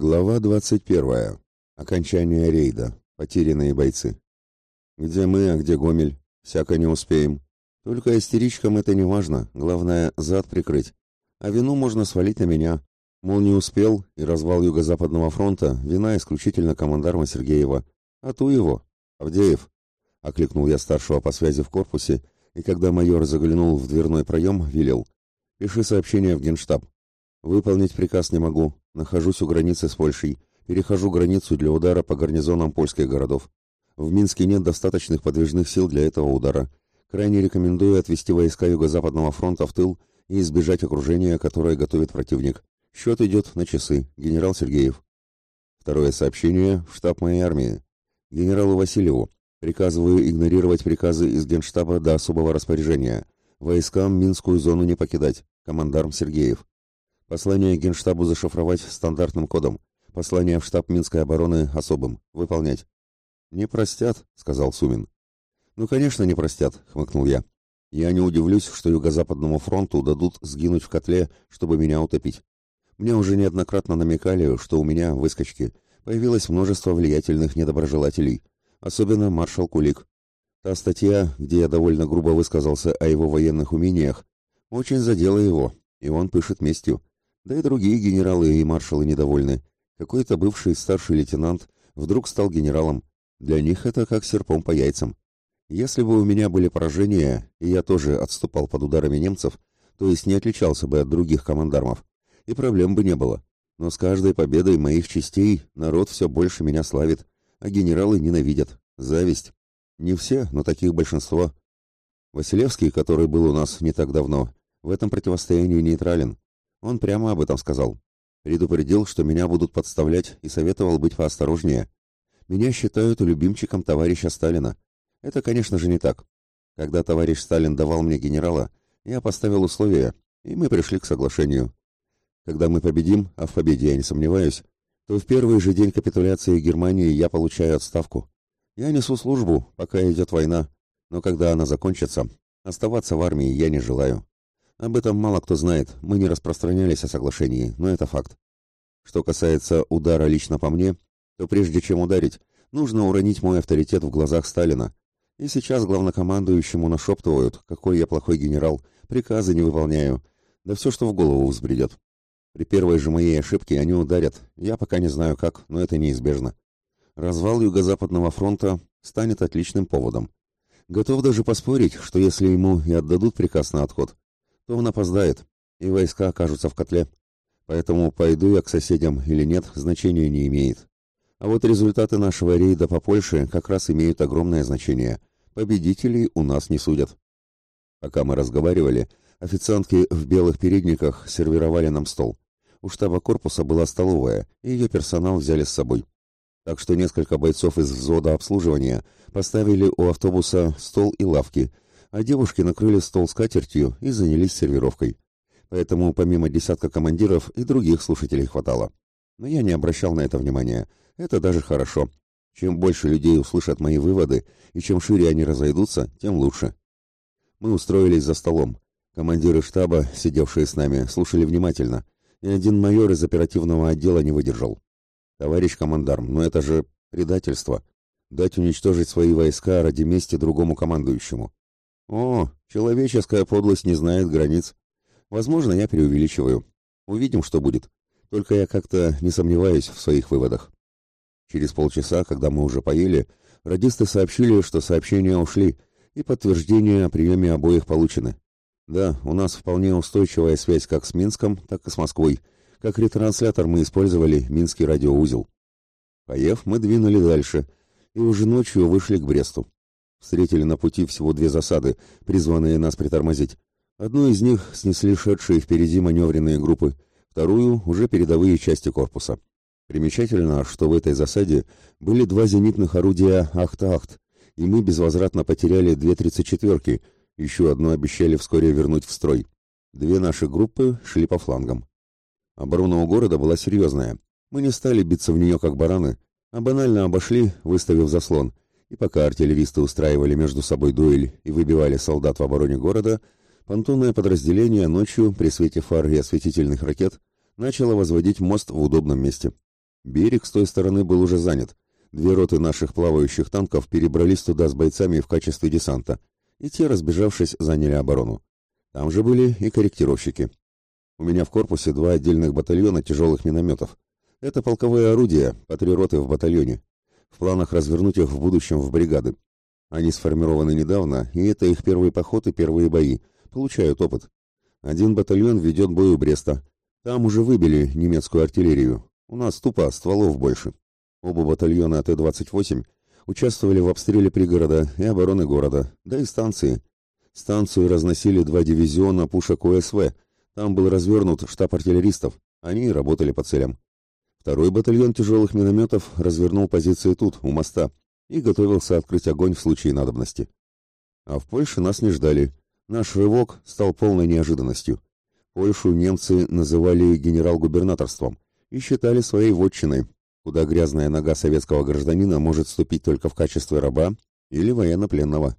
Глава 21. Окончание рейда. Потерянные бойцы. Где мы, а где Гомель? Всяко не успеем. Только истеричкам это не важно, главное зад прикрыть. А вину можно свалить на меня. Мол, не успел, и развал Юго-Западного фронта вина исключительно командарма Сергеева. А ту его. Авдеев. Окликнул я старшего по связи в корпусе, и когда майор заглянул в дверной проем, велел. Пиши сообщение в генштаб. Выполнить приказ не могу. Нахожусь у границы с Польшей. Перехожу границу для удара по гарнизонам польских городов. В Минске нет достаточных подвижных сил для этого удара. Крайне рекомендую отвести войска Юго-Западного фронта в тыл и избежать окружения, которое готовит противник. Счет идет на часы. Генерал Сергеев. Второе сообщение в штаб моей армии. Генералу Васильеву. Приказываю игнорировать приказы из Генштаба до особого распоряжения. Войскам Минскую зону не покидать. Командарм Сергеев. Послание Генштабу зашифровать стандартным кодом. Послание в штаб Минской обороны особым. Выполнять. Не простят, сказал Сумин. Ну, конечно, не простят, хмыкнул я. Я не удивлюсь, что Юго-Западному фронту дадут сгинуть в котле, чтобы меня утопить. Мне уже неоднократно намекали, что у меня, выскочки, появилось множество влиятельных недоброжелателей, особенно маршал Кулик. Та статья, где я довольно грубо высказался о его военных умениях, очень задела его, и он пышет местью. Да и другие генералы и маршалы недовольны. Какой-то бывший старший лейтенант вдруг стал генералом. Для них это как серпом по яйцам. Если бы у меня были поражения, и я тоже отступал под ударами немцев, то есть не отличался бы от других командармов, и проблем бы не было. Но с каждой победой моих частей народ все больше меня славит, а генералы ненавидят. Зависть. Не все, но таких большинство. Василевский, который был у нас не так давно, в этом противостоянии нейтрален. Он прямо об этом сказал. Предупредил, что меня будут подставлять и советовал быть поосторожнее. Меня считают любимчиком товарища Сталина. Это, конечно же, не так. Когда товарищ Сталин давал мне генерала, я поставил условия, и мы пришли к соглашению. Когда мы победим, а в победе я не сомневаюсь, то в первый же день капитуляции Германии я получаю отставку. Я несу службу, пока идет война, но когда она закончится, оставаться в армии я не желаю. Об этом мало кто знает, мы не распространялись о соглашении, но это факт. Что касается удара лично по мне, то прежде чем ударить, нужно уронить мой авторитет в глазах Сталина. И сейчас главнокомандующему нашептывают, какой я плохой генерал, приказы не выполняю, да все, что в голову взбредет. При первой же моей ошибке они ударят, я пока не знаю как, но это неизбежно. Развал Юго-Западного фронта станет отличным поводом. Готов даже поспорить, что если ему и отдадут приказ на отход, то он опоздает, и войска окажутся в котле. Поэтому пойду я к соседям или нет, значения не имеет. А вот результаты нашего рейда по Польше как раз имеют огромное значение. Победителей у нас не судят. Пока мы разговаривали, официантки в белых передниках сервировали нам стол. У штаба корпуса была столовая, и ее персонал взяли с собой. Так что несколько бойцов из взвода обслуживания поставили у автобуса стол и лавки – а девушки накрыли стол скатертью и занялись сервировкой. Поэтому помимо десятка командиров и других слушателей хватало. Но я не обращал на это внимания. Это даже хорошо. Чем больше людей услышат мои выводы, и чем шире они разойдутся, тем лучше. Мы устроились за столом. Командиры штаба, сидевшие с нами, слушали внимательно, и один майор из оперативного отдела не выдержал. «Товарищ командарм, но это же предательство. Дать уничтожить свои войска ради мести другому командующему. О, человеческая подлость не знает границ. Возможно, я преувеличиваю. Увидим, что будет. Только я как-то не сомневаюсь в своих выводах. Через полчаса, когда мы уже поели, радисты сообщили, что сообщения ушли, и подтверждения о приеме обоих получены. Да, у нас вполне устойчивая связь как с Минском, так и с Москвой. Как ретранслятор мы использовали Минский радиоузел. Поев, мы двинули дальше, и уже ночью вышли к Бресту. Встретили на пути всего две засады, призванные нас притормозить. Одну из них снесли шедшие впереди маневренные группы, вторую — уже передовые части корпуса. Примечательно, что в этой засаде были два зенитных орудия «Ахт-Ахт», и мы безвозвратно потеряли две тридцать четверки, еще одну обещали вскоре вернуть в строй. Две наши группы шли по флангам. Оборона у города была серьезная. Мы не стали биться в нее как бараны, а банально обошли, выставив заслон — и пока артиллеристы устраивали между собой дуэль и выбивали солдат в обороне города, понтонное подразделение ночью при свете фар и осветительных ракет начало возводить мост в удобном месте. Берег с той стороны был уже занят. Две роты наших плавающих танков перебрались туда с бойцами в качестве десанта, и те, разбежавшись, заняли оборону. Там же были и корректировщики. У меня в корпусе два отдельных батальона тяжелых минометов. Это полковые орудия, по три роты в батальоне. В планах развернуть их в будущем в бригады. Они сформированы недавно, и это их первый поход и первые бои. Получают опыт. Один батальон ведет бой у Бреста. Там уже выбили немецкую артиллерию. У нас тупо стволов больше. Оба батальона Т-28 участвовали в обстреле пригорода и обороны города, да и станции. Станцию разносили два дивизиона пушек ОСВ. Там был развернут штаб артиллеристов. Они работали по целям. Второй батальон тяжелых минометов развернул позиции тут, у моста, и готовился открыть огонь в случае надобности. А в Польше нас не ждали. Наш рывок стал полной неожиданностью. Польшу немцы называли генерал-губернаторством и считали своей вотчиной, куда грязная нога советского гражданина может ступить только в качестве раба или военнопленного.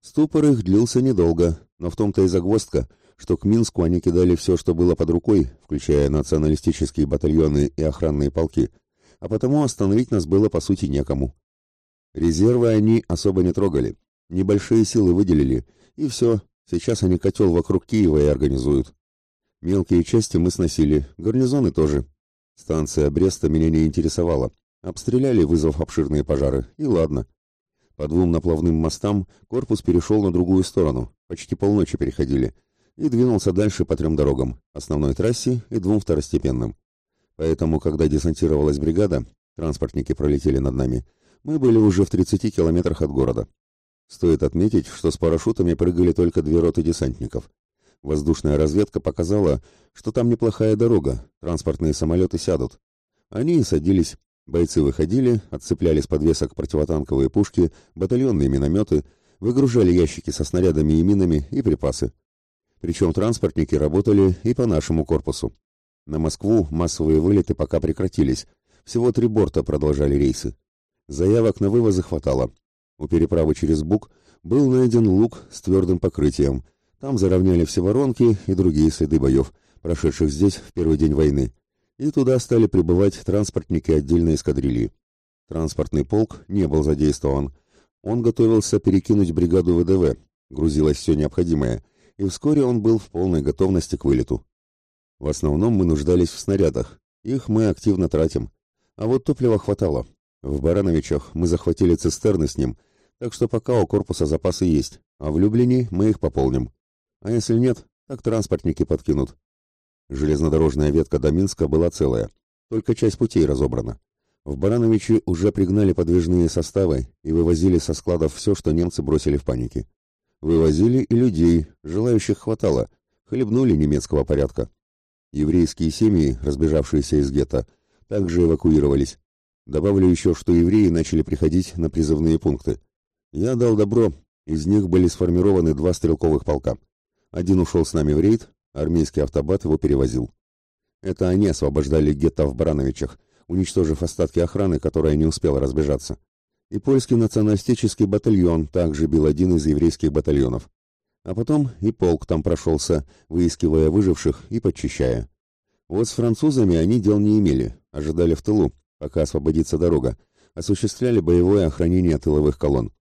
Ступор их длился недолго, но в том-то и загвоздка, что к Минску они кидали все, что было под рукой, включая националистические батальоны и охранные полки, а потому остановить нас было по сути некому. Резервы они особо не трогали, небольшие силы выделили, и все, сейчас они котел вокруг Киева и организуют. Мелкие части мы сносили, гарнизоны тоже. Станция Бреста меня не интересовала. Обстреляли, вызвав обширные пожары, и ладно. По двум наплавным мостам корпус перешел на другую сторону, почти полночи переходили, и двинулся дальше по трем дорогам, основной трассе и двум второстепенным. Поэтому, когда десантировалась бригада, транспортники пролетели над нами, мы были уже в 30 километрах от города. Стоит отметить, что с парашютами прыгали только две роты десантников. Воздушная разведка показала, что там неплохая дорога, транспортные самолеты сядут. Они и садились, бойцы выходили, отцепляли с подвесок противотанковые пушки, батальонные минометы, выгружали ящики со снарядами и минами и припасы. Причем транспортники работали и по нашему корпусу. На Москву массовые вылеты пока прекратились, всего три борта продолжали рейсы. Заявок на вывозы хватало. У переправы через Буг был найден луг с твердым покрытием – там заровняли все воронки и другие следы боев, прошедших здесь в первый день войны, и туда стали прибывать транспортники отдельной эскадрильи. Транспортный полк не был задействован. Он готовился перекинуть бригаду ВДВ, грузилось все необходимое, и вскоре он был в полной готовности к вылету. В основном мы нуждались в снарядах, их мы активно тратим. А вот топлива хватало. В Барановичах мы захватили цистерны с ним, так что пока у корпуса запасы есть, а в Люблине мы их пополним. А если нет, так транспортники подкинут. Железнодорожная ветка до Минска была целая, только часть путей разобрана. В Барановичи уже пригнали подвижные составы и вывозили со складов все, что немцы бросили в панике. Вывозили и людей, желающих хватало, хлебнули немецкого порядка. Еврейские семьи, разбежавшиеся из гетто, также эвакуировались. Добавлю еще, что евреи начали приходить на призывные пункты. Я дал добро, из них были сформированы два стрелковых полка. Один ушел с нами в рейд, армейский автобат его перевозил. Это они освобождали гетто в Барановичах, уничтожив остатки охраны, которая не успела разбежаться. И польский националистический батальон также бил один из еврейских батальонов. А потом и полк там прошелся, выискивая выживших и подчищая. Вот с французами они дел не имели, ожидали в тылу, пока освободится дорога, осуществляли боевое охранение тыловых колонн.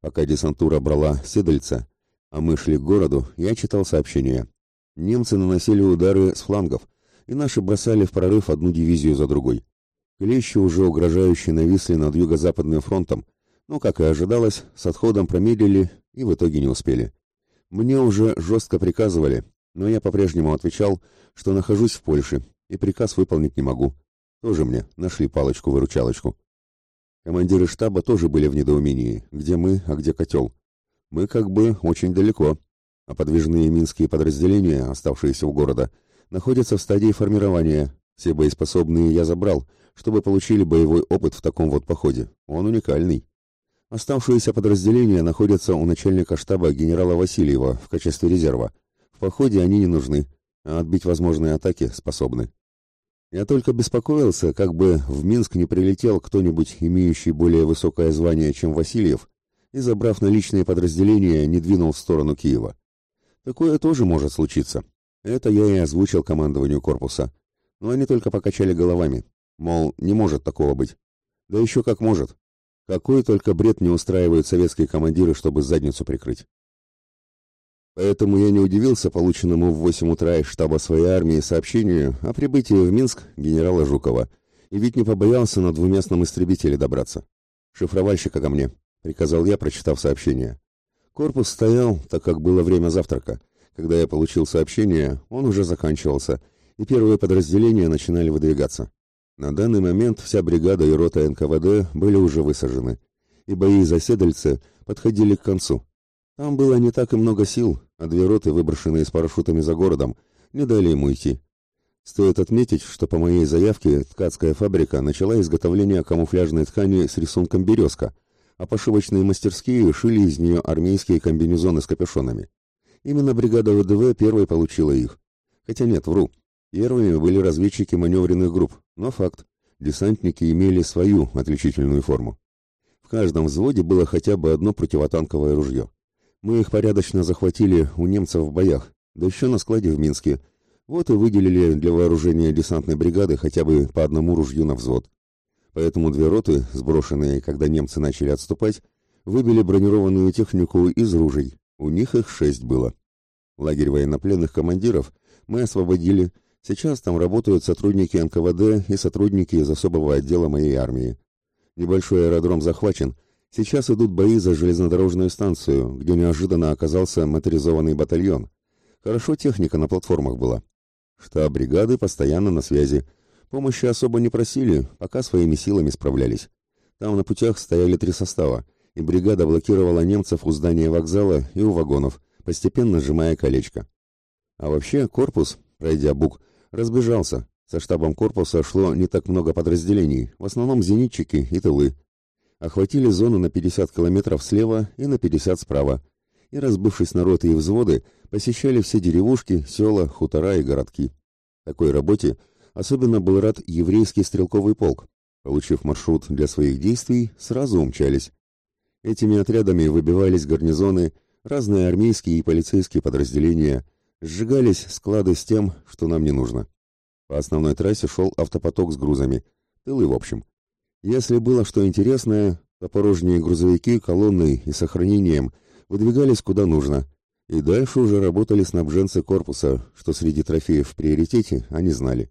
Пока десантура брала Седальца, а мы шли к городу, я читал сообщения. Немцы наносили удары с флангов, и наши бросали в прорыв одну дивизию за другой. Клещи уже угрожающе нависли над юго-западным фронтом, но, как и ожидалось, с отходом промедлили и в итоге не успели. Мне уже жестко приказывали, но я по-прежнему отвечал, что нахожусь в Польше и приказ выполнить не могу. Тоже мне нашли палочку-выручалочку. Командиры штаба тоже были в недоумении, где мы, а где котел мы как бы очень далеко, а подвижные минские подразделения, оставшиеся у города, находятся в стадии формирования. Все боеспособные я забрал, чтобы получили боевой опыт в таком вот походе. Он уникальный. Оставшиеся подразделения находятся у начальника штаба генерала Васильева в качестве резерва. В походе они не нужны, а отбить возможные атаки способны. Я только беспокоился, как бы в Минск не прилетел кто-нибудь, имеющий более высокое звание, чем Васильев, и, забрав наличные подразделения, не двинул в сторону Киева. Такое тоже может случиться. Это я и озвучил командованию корпуса. Но они только покачали головами. Мол, не может такого быть. Да еще как может. Какой только бред не устраивают советские командиры, чтобы задницу прикрыть. Поэтому я не удивился полученному в 8 утра из штаба своей армии сообщению о прибытии в Минск генерала Жукова. И ведь не побоялся на двуместном истребителе добраться. «Шифровальщика ко мне», — приказал я, прочитав сообщение. Корпус стоял, так как было время завтрака. Когда я получил сообщение, он уже заканчивался, и первые подразделения начинали выдвигаться. На данный момент вся бригада и рота НКВД были уже высажены, и бои за Седальце подходили к концу. Там было не так и много сил, а две роты, выброшенные с парашютами за городом, не дали ему идти. Стоит отметить, что по моей заявке ткацкая фабрика начала изготовление камуфляжной ткани с рисунком «Березка», а пошивочные мастерские шили из нее армейские комбинезоны с капюшонами. Именно бригада ВДВ первой получила их. Хотя нет, вру. Первыми были разведчики маневренных групп, но факт. Десантники имели свою отличительную форму. В каждом взводе было хотя бы одно противотанковое ружье. Мы их порядочно захватили у немцев в боях, да еще на складе в Минске. Вот и выделили для вооружения десантной бригады хотя бы по одному ружью на взвод. Поэтому две роты, сброшенные, когда немцы начали отступать, выбили бронированную технику из ружей. У них их шесть было. Лагерь военнопленных командиров мы освободили. Сейчас там работают сотрудники НКВД и сотрудники из особого отдела моей армии. Небольшой аэродром захвачен. Сейчас идут бои за железнодорожную станцию, где неожиданно оказался моторизованный батальон. Хорошо техника на платформах была. Штаб бригады постоянно на связи. Помощи особо не просили, пока своими силами справлялись. Там на путях стояли три состава, и бригада блокировала немцев у здания вокзала и у вагонов, постепенно сжимая колечко. А вообще корпус, пройдя бук, разбежался. Со штабом корпуса шло не так много подразделений, в основном зенитчики и тылы. Охватили зону на 50 километров слева и на 50 справа, и, разбывшись на роты и взводы, посещали все деревушки, села, хутора и городки. Такой работе – Особенно был рад еврейский стрелковый полк. Получив маршрут для своих действий, сразу умчались. Этими отрядами выбивались гарнизоны, разные армейские и полицейские подразделения, сжигались склады с тем, что нам не нужно. По основной трассе шел автопоток с грузами, тылы в общем. Если было что интересное, то порожние грузовики колонной и сохранением выдвигались куда нужно, и дальше уже работали снабженцы корпуса, что среди трофеев в приоритете они знали.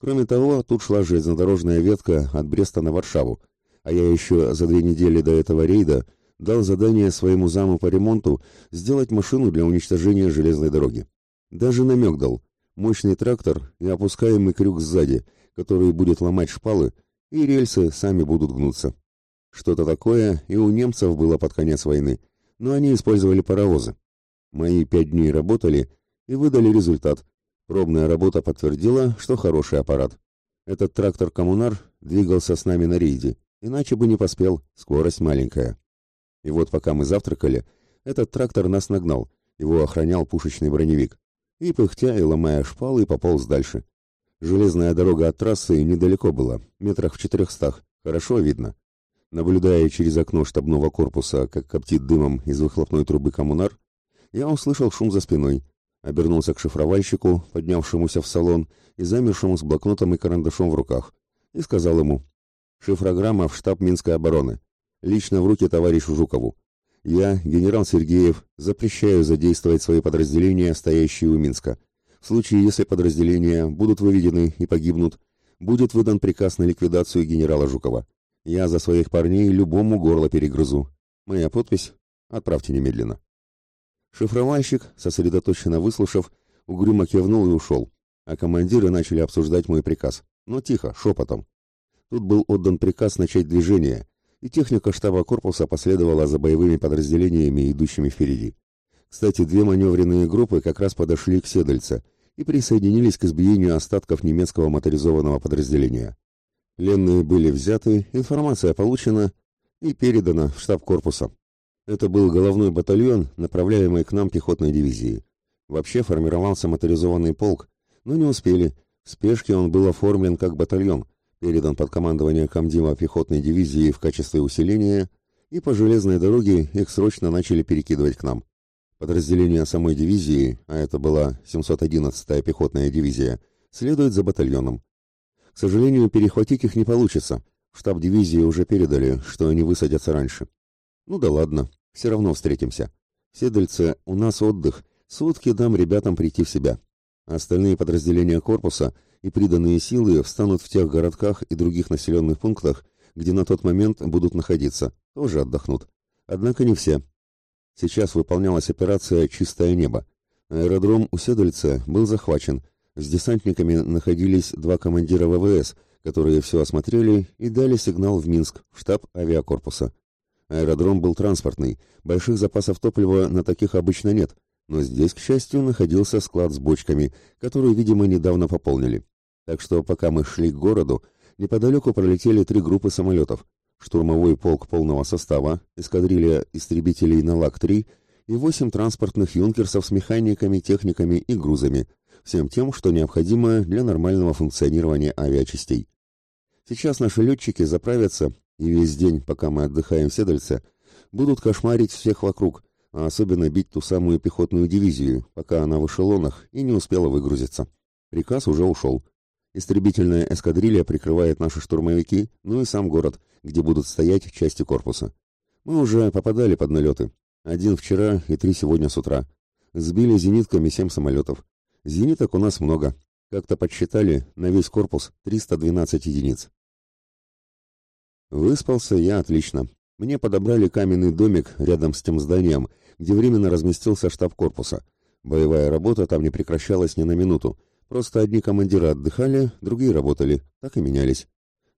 Кроме того, тут шла железнодорожная ветка от Бреста на Варшаву, а я еще за две недели до этого рейда дал задание своему заму по ремонту сделать машину для уничтожения железной дороги. Даже намек дал. Мощный трактор и опускаемый крюк сзади, который будет ломать шпалы, и рельсы сами будут гнуться. Что-то такое и у немцев было под конец войны, но они использовали паровозы. Мои пять дней работали и выдали результат, Пробная работа подтвердила, что хороший аппарат. Этот трактор «Коммунар» двигался с нами на рейде, иначе бы не поспел, скорость маленькая. И вот пока мы завтракали, этот трактор нас нагнал, его охранял пушечный броневик. И, пыхтя и ломая шпалы, пополз дальше. Железная дорога от трассы недалеко была, метрах в четырехстах, хорошо видно. Наблюдая через окно штабного корпуса, как коптит дымом из выхлопной трубы коммунар, я услышал шум за спиной, обернулся к шифровальщику, поднявшемуся в салон и замершему с блокнотом и карандашом в руках, и сказал ему «Шифрограмма в штаб Минской обороны. Лично в руки товарищу Жукову. Я, генерал Сергеев, запрещаю задействовать свои подразделения, стоящие у Минска. В случае, если подразделения будут выведены и погибнут, будет выдан приказ на ликвидацию генерала Жукова. Я за своих парней любому горло перегрызу. Моя подпись отправьте немедленно». Шифровальщик, сосредоточенно выслушав, угрюмо кивнул и ушел, а командиры начали обсуждать мой приказ, но тихо, шепотом. Тут был отдан приказ начать движение, и техника штаба корпуса последовала за боевыми подразделениями, идущими впереди. Кстати, две маневренные группы как раз подошли к Седальце и присоединились к избиению остатков немецкого моторизованного подразделения. Пленные были взяты, информация получена и передана в штаб корпуса. Это был головной батальон, направляемый к нам пехотной дивизии. Вообще формировался моторизованный полк, но не успели. В спешке он был оформлен как батальон, передан под командование комдива пехотной дивизии в качестве усиления, и по железной дороге их срочно начали перекидывать к нам. Подразделение самой дивизии, а это была 711-я пехотная дивизия, следует за батальоном. К сожалению, перехватить их не получится. Штаб дивизии уже передали, что они высадятся раньше. Ну да ладно, все равно встретимся. Седельце у нас отдых, сутки дам ребятам прийти в себя. Остальные подразделения корпуса и приданные силы встанут в тех городках и других населенных пунктах, где на тот момент будут находиться, тоже отдохнут. Однако не все. Сейчас выполнялась операция «Чистое небо». Аэродром у Седельца был захвачен. С десантниками находились два командира ВВС, которые все осмотрели и дали сигнал в Минск, в штаб авиакорпуса. Аэродром был транспортный, больших запасов топлива на таких обычно нет, но здесь, к счастью, находился склад с бочками, которые, видимо, недавно пополнили. Так что, пока мы шли к городу, неподалеку пролетели три группы самолетов. Штурмовой полк полного состава, эскадрилья истребителей на ЛАК-3 и восемь транспортных юнкерсов с механиками, техниками и грузами, всем тем, что необходимо для нормального функционирования авиачастей. Сейчас наши летчики заправятся, и весь день, пока мы отдыхаем в Седальце, будут кошмарить всех вокруг, а особенно бить ту самую пехотную дивизию, пока она в эшелонах и не успела выгрузиться. Приказ уже ушел. Истребительная эскадрилья прикрывает наши штурмовики, ну и сам город, где будут стоять части корпуса. Мы уже попадали под налеты. Один вчера и три сегодня с утра. Сбили зенитками семь самолетов. Зениток у нас много. Как-то подсчитали, на весь корпус 312 единиц. Выспался я отлично. Мне подобрали каменный домик рядом с тем зданием, где временно разместился штаб корпуса. Боевая работа там не прекращалась ни на минуту. Просто одни командиры отдыхали, другие работали, так и менялись.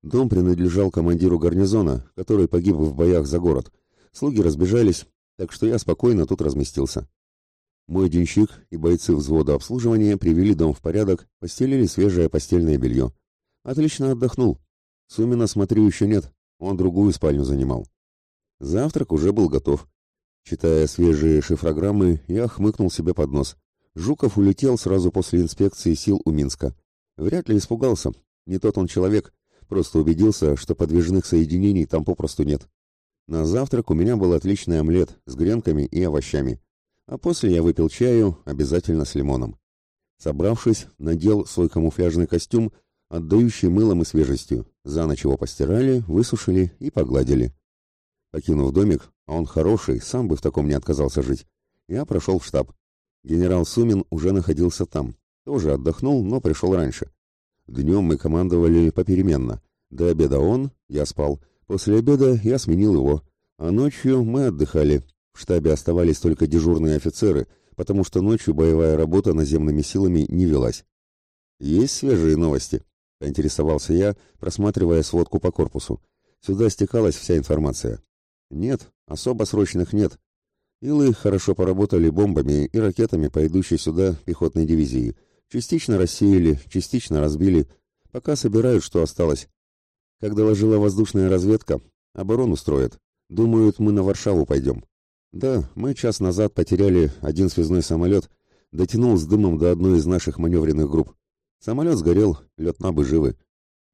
Дом принадлежал командиру гарнизона, который погиб в боях за город. Слуги разбежались, так что я спокойно тут разместился. Мой денщик и бойцы взвода обслуживания привели дом в порядок, постелили свежее постельное белье. Отлично отдохнул. Сумина, смотрю, еще нет, он другую спальню занимал. Завтрак уже был готов. Читая свежие шифрограммы, я хмыкнул себе под нос. Жуков улетел сразу после инспекции сил у Минска. Вряд ли испугался. Не тот он человек. Просто убедился, что подвижных соединений там попросту нет. На завтрак у меня был отличный омлет с гренками и овощами. А после я выпил чаю, обязательно с лимоном. Собравшись, надел свой камуфляжный костюм, отдающий мылом и свежестью. За ночь его постирали, высушили и погладили. Покинув домик, а он хороший, сам бы в таком не отказался жить, я прошел в штаб. Генерал Сумин уже находился там. Тоже отдохнул, но пришел раньше. Днем мы командовали попеременно. До обеда он, я спал. После обеда я сменил его. А ночью мы отдыхали. В штабе оставались только дежурные офицеры, потому что ночью боевая работа наземными силами не велась. Есть свежие новости? — поинтересовался я, просматривая сводку по корпусу. Сюда стекалась вся информация. «Нет, особо срочных нет. Илы хорошо поработали бомбами и ракетами по идущей сюда пехотной дивизии. Частично рассеяли, частично разбили. Пока собирают, что осталось. Как доложила воздушная разведка, оборону строят. Думают, мы на Варшаву пойдем. Да, мы час назад потеряли один связной самолет, дотянул с дымом до одной из наших маневренных групп. Самолет сгорел, летнабы живы.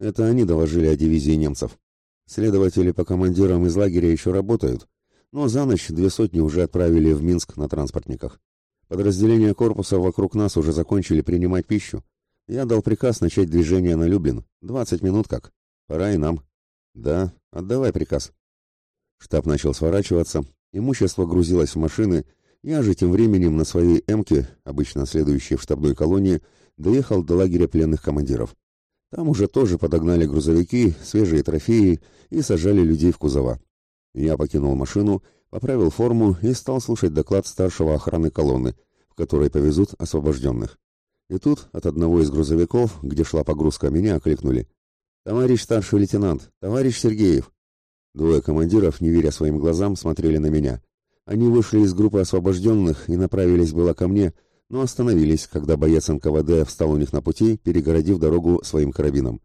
Это они доложили о дивизии немцев. Следователи по командирам из лагеря еще работают, но за ночь две сотни уже отправили в Минск на транспортниках. Подразделения корпуса вокруг нас уже закончили принимать пищу. Я дал приказ начать движение на Люблин. Двадцать минут как. Пора и нам. Да, отдавай приказ. Штаб начал сворачиваться, имущество грузилось в машины, я же тем временем на своей «Эмке», обычно следующей в штабной колонии, доехал до лагеря пленных командиров. Там уже тоже подогнали грузовики, свежие трофеи и сажали людей в кузова. Я покинул машину, поправил форму и стал слушать доклад старшего охраны колонны, в которой повезут освобожденных. И тут от одного из грузовиков, где шла погрузка, меня окликнули. «Товарищ старший лейтенант, товарищ Сергеев!» Двое командиров, не веря своим глазам, смотрели на меня. Они вышли из группы освобожденных и направились было ко мне, но остановились, когда боец НКВД встал у них на пути, перегородив дорогу своим карабином.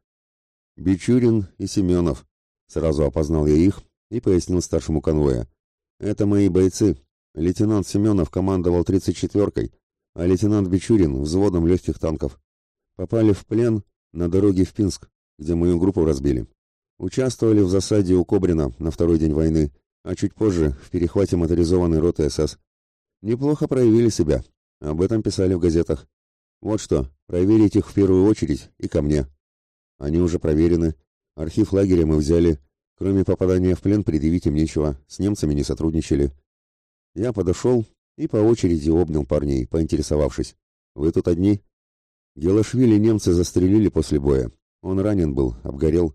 «Бичурин и Семенов», — сразу опознал я их и пояснил старшему конвоя. «Это мои бойцы. Лейтенант Семенов командовал 34-кой, а лейтенант Бичурин — взводом легких танков. Попали в плен на дороге в Пинск, где мою группу разбили. Участвовали в засаде у Кобрина на второй день войны, а чуть позже в перехвате моторизованной роты СС. Неплохо проявили себя, об этом писали в газетах. Вот что, проверить их в первую очередь и ко мне. Они уже проверены. Архив лагеря мы взяли. Кроме попадания в плен предъявить им нечего. С немцами не сотрудничали. Я подошел и по очереди обнял парней, поинтересовавшись. «Вы тут одни?» Гелашвили немцы застрелили после боя. Он ранен был, обгорел.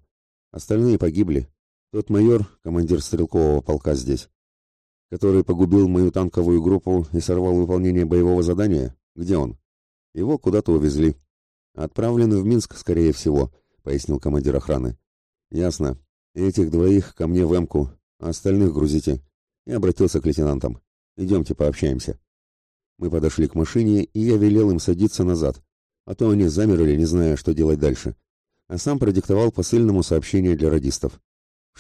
Остальные погибли. Тот майор, командир стрелкового полка здесь, который погубил мою танковую группу и сорвал выполнение боевого задания, где он? Его куда-то увезли. Отправлены в Минск, скорее всего, пояснил командир охраны. Ясно. Этих двоих ко мне в Эмку, а остальных грузите. И обратился к лейтенантам. Идемте пообщаемся. Мы подошли к машине, и я велел им садиться назад, а то они замерли, не зная, что делать дальше. А сам продиктовал посыльному сообщение для радистов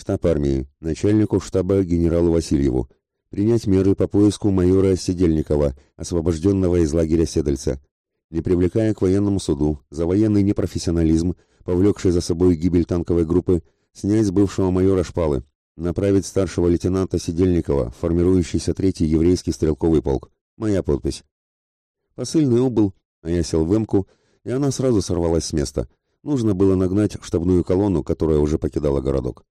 штаб армии, начальнику штаба генералу Васильеву, принять меры по поиску майора Сидельникова, освобожденного из лагеря Седальца, не привлекая к военному суду за военный непрофессионализм, повлекший за собой гибель танковой группы, снять с бывшего майора шпалы, направить старшего лейтенанта Сидельникова, формирующийся третий еврейский стрелковый полк. Моя подпись. Посыльный убыл, а я сел в эмку, и она сразу сорвалась с места. Нужно было нагнать штабную колонну, которая уже покидала городок.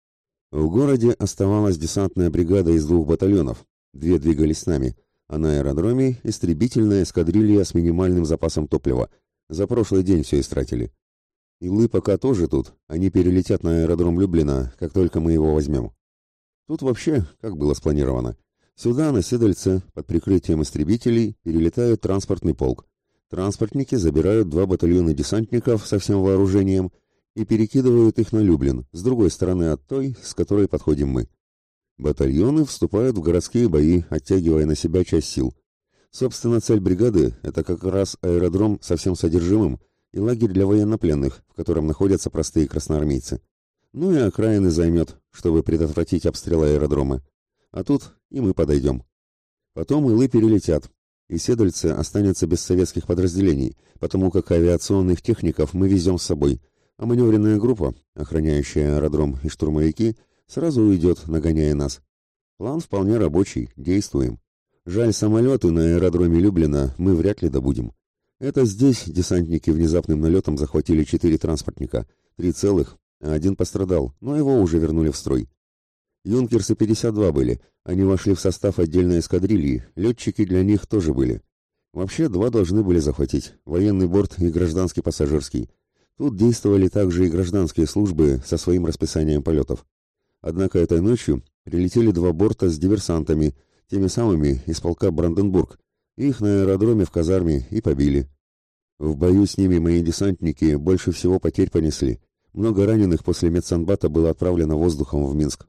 В городе оставалась десантная бригада из двух батальонов. Две двигались с нами, а на аэродроме истребительная эскадрилья с минимальным запасом топлива. За прошлый день все истратили. Илы пока тоже тут, они перелетят на аэродром Люблина, как только мы его возьмем. Тут вообще, как было спланировано, сюда, на Седальце, под прикрытием истребителей, перелетает транспортный полк. Транспортники забирают два батальона десантников со всем вооружением – и перекидывают их на Люблин, с другой стороны от той, с которой подходим мы. Батальоны вступают в городские бои, оттягивая на себя часть сил. Собственно, цель бригады – это как раз аэродром со всем содержимым и лагерь для военнопленных, в котором находятся простые красноармейцы. Ну и окраины займет, чтобы предотвратить обстрел аэродрома. А тут и мы подойдем. Потом илы перелетят, и Седальцы останется без советских подразделений, потому как авиационных техников мы везем с собой, а маневренная группа, охраняющая аэродром и штурмовики, сразу уйдет, нагоняя нас. План вполне рабочий, действуем. Жаль, самолеты на аэродроме Люблина мы вряд ли добудем. Это здесь десантники внезапным налетом захватили четыре транспортника, три целых, а один пострадал, но его уже вернули в строй. Юнкерсы 52 были, они вошли в состав отдельной эскадрильи, летчики для них тоже были. Вообще два должны были захватить, военный борт и гражданский пассажирский. Тут действовали также и гражданские службы со своим расписанием полетов. Однако этой ночью прилетели два борта с диверсантами, теми самыми из полка Бранденбург. Их на аэродроме в казарме и побили. В бою с ними мои десантники больше всего потерь понесли. Много раненых после медсанбата было отправлено воздухом в Минск.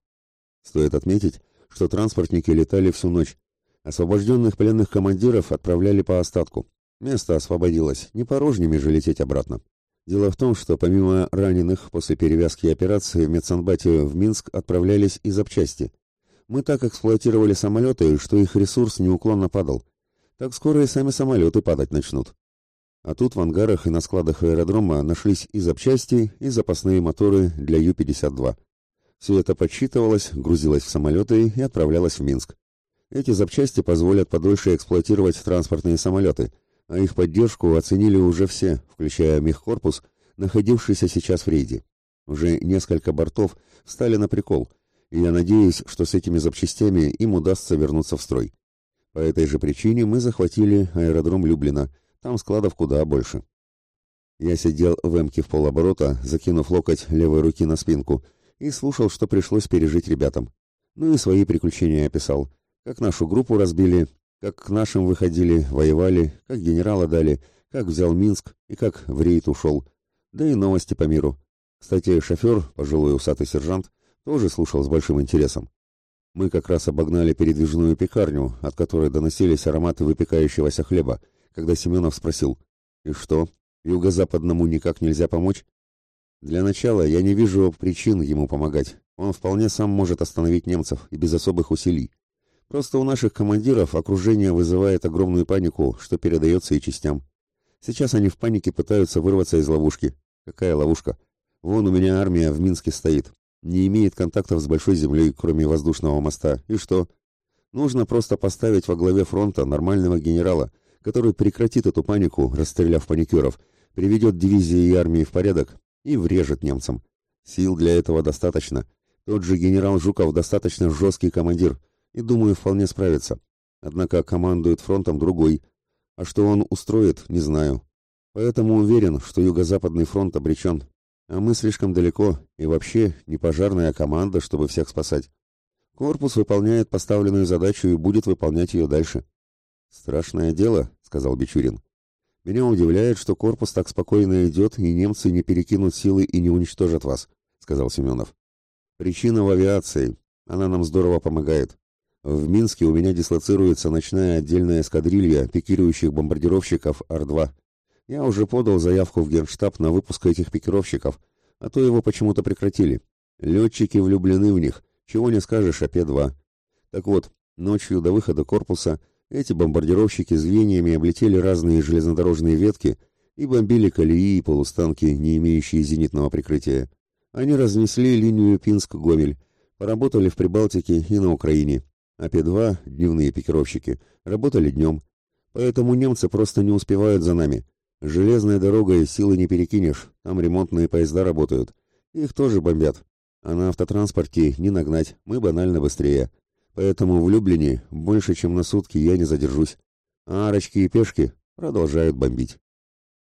Стоит отметить, что транспортники летали всю ночь. Освобожденных пленных командиров отправляли по остатку. Место освободилось, не порожними же лететь обратно. Дело в том, что помимо раненых после перевязки операции в медсанбате в Минск отправлялись и запчасти. Мы так эксплуатировали самолеты, что их ресурс неуклонно падал. Так скоро и сами самолеты падать начнут. А тут в ангарах и на складах аэродрома нашлись и запчасти, и запасные моторы для Ю-52. Все это подсчитывалось, грузилось в самолеты и отправлялось в Минск. Эти запчасти позволят подольше эксплуатировать транспортные самолеты – а их поддержку оценили уже все, включая мехкорпус, находившийся сейчас в рейде. Уже несколько бортов стали на прикол, и я надеюсь, что с этими запчастями им удастся вернуться в строй. По этой же причине мы захватили аэродром Люблина, там складов куда больше. Я сидел в эмке в полоборота, закинув локоть левой руки на спинку, и слушал, что пришлось пережить ребятам. Ну и свои приключения описал. Как нашу группу разбили, как к нашим выходили, воевали, как генерала дали, как взял Минск и как в рейд ушел. Да и новости по миру. Кстати, шофер, пожилой усатый сержант, тоже слушал с большим интересом. Мы как раз обогнали передвижную пекарню, от которой доносились ароматы выпекающегося хлеба, когда Семенов спросил, «И что, юго-западному никак нельзя помочь?» «Для начала я не вижу причин ему помогать. Он вполне сам может остановить немцев и без особых усилий. Просто у наших командиров окружение вызывает огромную панику, что передается и частям. Сейчас они в панике пытаются вырваться из ловушки. Какая ловушка? Вон у меня армия в Минске стоит. Не имеет контактов с большой землей, кроме воздушного моста. И что? Нужно просто поставить во главе фронта нормального генерала, который прекратит эту панику, расстреляв паникеров, приведет дивизии и армии в порядок и врежет немцам. Сил для этого достаточно. Тот же генерал Жуков достаточно жесткий командир, и, думаю, вполне справится. Однако командует фронтом другой. А что он устроит, не знаю. Поэтому уверен, что Юго-Западный фронт обречен. А мы слишком далеко, и вообще не пожарная команда, чтобы всех спасать. Корпус выполняет поставленную задачу и будет выполнять ее дальше. «Страшное дело», — сказал Бичурин. «Меня удивляет, что корпус так спокойно идет, и немцы не перекинут силы и не уничтожат вас», — сказал Семенов. «Причина в авиации. Она нам здорово помогает. В Минске у меня дислоцируется ночная отдельная эскадрилья пикирующих бомбардировщиков Ар-2. Я уже подал заявку в Генштаб на выпуск этих пикировщиков, а то его почему-то прекратили. Летчики влюблены в них, чего не скажешь о П-2. Так вот, ночью до выхода корпуса эти бомбардировщики звеньями облетели разные железнодорожные ветки и бомбили колеи и полустанки, не имеющие зенитного прикрытия. Они разнесли линию Пинск-Гомель, поработали в Прибалтике и на Украине. А П-2, дневные пикировщики, работали днем. Поэтому немцы просто не успевают за нами. Железной дорогой силы не перекинешь, там ремонтные поезда работают. Их тоже бомбят. А на автотранспорте не нагнать, мы банально быстрее. Поэтому в Люблине больше, чем на сутки я не задержусь. А арочки и пешки продолжают бомбить.